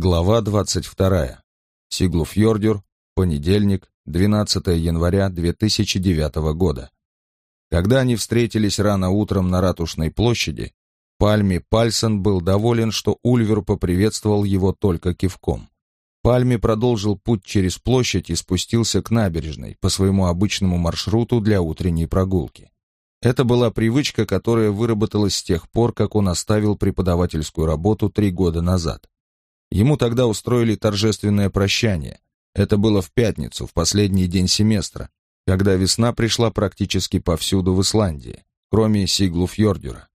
Глава 22. Сиглуфьордюр, понедельник, 12 января 2009 года. Когда они встретились рано утром на Ратушной площади, Пальми Пальсон был доволен, что Ульвер поприветствовал его только кивком. Пальми продолжил путь через площадь и спустился к набережной по своему обычному маршруту для утренней прогулки. Это была привычка, которая выработалась с тех пор, как он оставил преподавательскую работу три года назад. Ему тогда устроили торжественное прощание. Это было в пятницу, в последний день семестра, когда весна пришла практически повсюду в Исландии, кроме Сиглуфьордюра.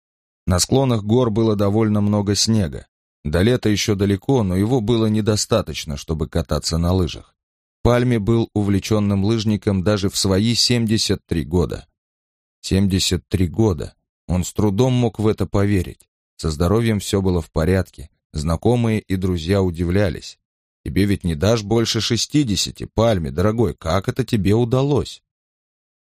На склонах гор было довольно много снега. До лета еще далеко, но его было недостаточно, чтобы кататься на лыжах. Пальме был увлеченным лыжником даже в свои 73 года. 73 года. Он с трудом мог в это поверить. Со здоровьем все было в порядке, Знакомые и друзья удивлялись. «Тебе ведь не дашь больше шестидесяти, Пальме, дорогой, как это тебе удалось?»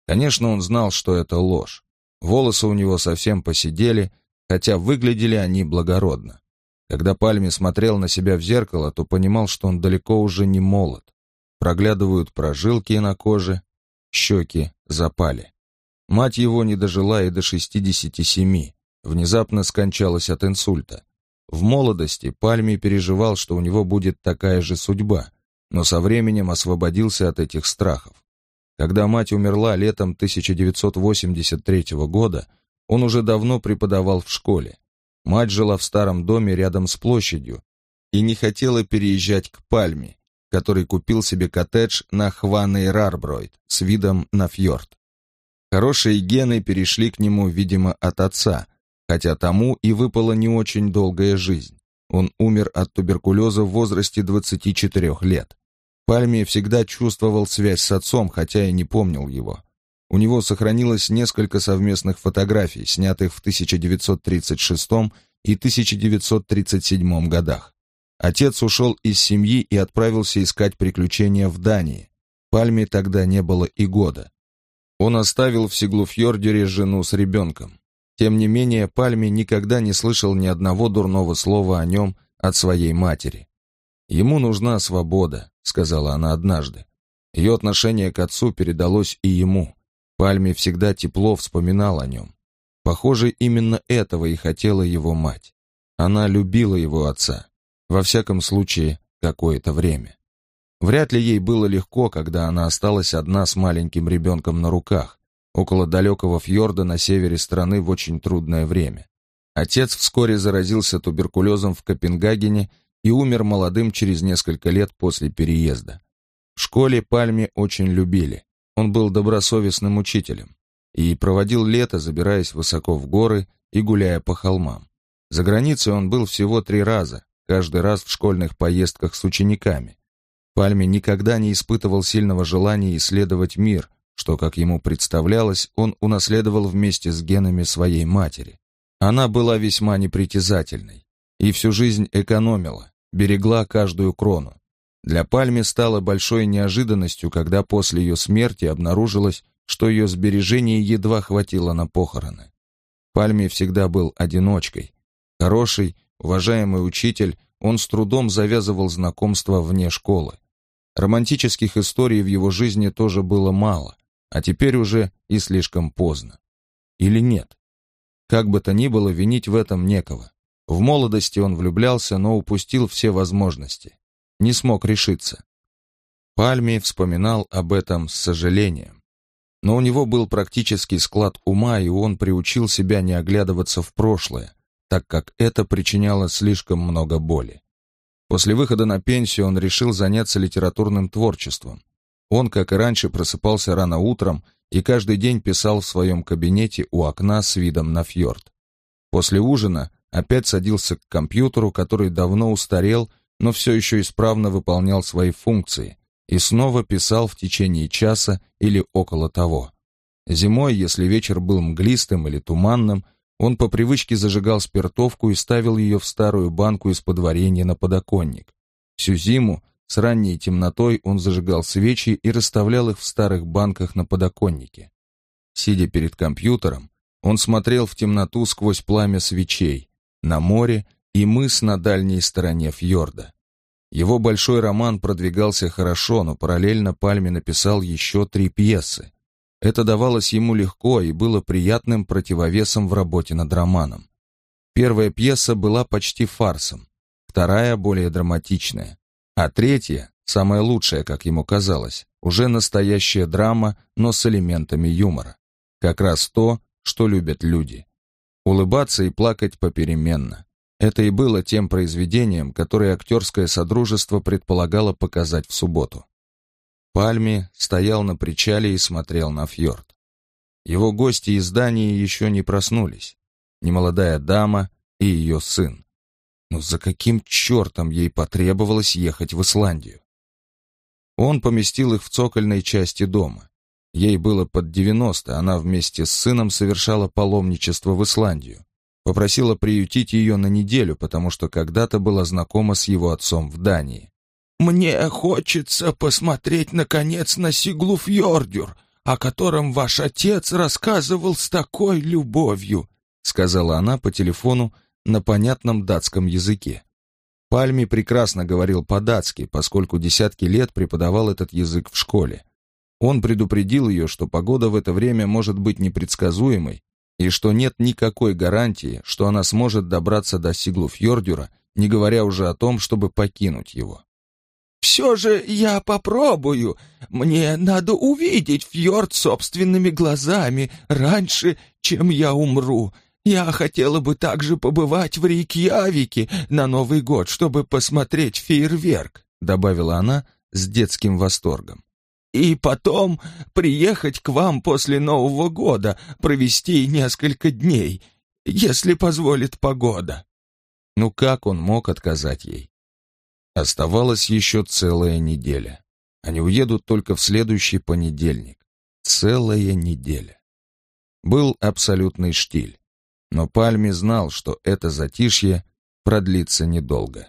Конечно, он знал, что это ложь. Волосы у него совсем посидели, хотя выглядели они благородно. Когда Пальме смотрел на себя в зеркало, то понимал, что он далеко уже не молод. Проглядывают прожилки на коже, щеки запали. Мать его не дожила и до шестидесяти семи, внезапно скончалась от инсульта. В молодости Пальми переживал, что у него будет такая же судьба, но со временем освободился от этих страхов. Когда мать умерла летом 1983 года, он уже давно преподавал в школе. Мать жила в старом доме рядом с площадью и не хотела переезжать к Пальме, который купил себе коттедж на Хваней Рарбройд с видом на фьорд. Хорошие гены перешли к нему, видимо, от отца – хотя тому и выпала не очень долгая жизнь. Он умер от туберкулеза в возрасте 24 лет. Пальми всегда чувствовал связь с отцом, хотя и не помнил его. У него сохранилось несколько совместных фотографий, снятых в 1936 и 1937 годах. Отец ушел из семьи и отправился искать приключения в Дании. Пальме тогда не было и года. Он оставил в Сиглуфьордере жену с ребенком. Тем не менее, Пальми никогда не слышал ни одного дурного слова о нем от своей матери. «Ему нужна свобода», — сказала она однажды. Ее отношение к отцу передалось и ему. Пальми всегда тепло вспоминал о нем. Похоже, именно этого и хотела его мать. Она любила его отца. Во всяком случае, какое-то время. Вряд ли ей было легко, когда она осталась одна с маленьким ребенком на руках около далекого фьорда на севере страны в очень трудное время. Отец вскоре заразился туберкулезом в Копенгагене и умер молодым через несколько лет после переезда. В школе Пальме очень любили. Он был добросовестным учителем и проводил лето, забираясь высоко в горы и гуляя по холмам. За границей он был всего три раза, каждый раз в школьных поездках с учениками. Пальме никогда не испытывал сильного желания исследовать мир, что, как ему представлялось, он унаследовал вместе с генами своей матери. Она была весьма непритязательной и всю жизнь экономила, берегла каждую крону. Для Пальми стало большой неожиданностью, когда после ее смерти обнаружилось, что ее сбережений едва хватило на похороны. Пальми всегда был одиночкой. Хороший, уважаемый учитель, он с трудом завязывал знакомства вне школы. Романтических историй в его жизни тоже было мало а теперь уже и слишком поздно. Или нет? Как бы то ни было, винить в этом некого. В молодости он влюблялся, но упустил все возможности. Не смог решиться. Пальми вспоминал об этом с сожалением. Но у него был практический склад ума, и он приучил себя не оглядываться в прошлое, так как это причиняло слишком много боли. После выхода на пенсию он решил заняться литературным творчеством. Он, как и раньше, просыпался рано утром и каждый день писал в своем кабинете у окна с видом на фьорд. После ужина опять садился к компьютеру, который давно устарел, но все еще исправно выполнял свои функции, и снова писал в течение часа или около того. Зимой, если вечер был мглистым или туманным, он по привычке зажигал спиртовку и ставил ее в старую банку из-под варенья на подоконник. Всю зиму с ранней темнотой он зажигал свечи и расставлял их в старых банках на подоконнике. Сидя перед компьютером, он смотрел в темноту сквозь пламя свечей, на море и мыс на дальней стороне фьорда. Его большой роман продвигался хорошо, но параллельно Пальме написал еще три пьесы. Это давалось ему легко и было приятным противовесом в работе над романом. Первая пьеса была почти фарсом, вторая более драматичная, а третья, самая лучшая, как ему казалось, уже настоящая драма, но с элементами юмора. Как раз то, что любят люди. Улыбаться и плакать попеременно. Это и было тем произведением, которое актерское содружество предполагало показать в субботу. Пальми стоял на причале и смотрел на фьорд. Его гости из Дании еще не проснулись. Немолодая дама и ее сын. Но за каким чертом ей потребовалось ехать в Исландию? Он поместил их в цокольной части дома. Ей было под 90, она вместе с сыном совершала паломничество в Исландию. Попросила приютить ее на неделю, потому что когда-то была знакома с его отцом в Дании. «Мне хочется посмотреть, наконец, на Сиглуфьордюр, о котором ваш отец рассказывал с такой любовью», сказала она по телефону на понятном датском языке. Пальми прекрасно говорил по-датски, поскольку десятки лет преподавал этот язык в школе. Он предупредил ее, что погода в это время может быть непредсказуемой, и что нет никакой гарантии, что она сможет добраться до Сиглуфьордюра, не говоря уже о том, чтобы покинуть его. «Все же я попробую. Мне надо увидеть фьорд собственными глазами раньше, чем я умру. Я хотела бы также побывать в Рейкьявике на Новый год, чтобы посмотреть фейерверк», добавила она с детским восторгом и потом приехать к вам после Нового года, провести несколько дней, если позволит погода». Ну как он мог отказать ей? Оставалась еще целая неделя. Они уедут только в следующий понедельник. Целая неделя. Был абсолютный штиль. Но Пальми знал, что это затишье продлится недолго.